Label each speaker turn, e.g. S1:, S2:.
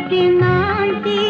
S1: दिनांची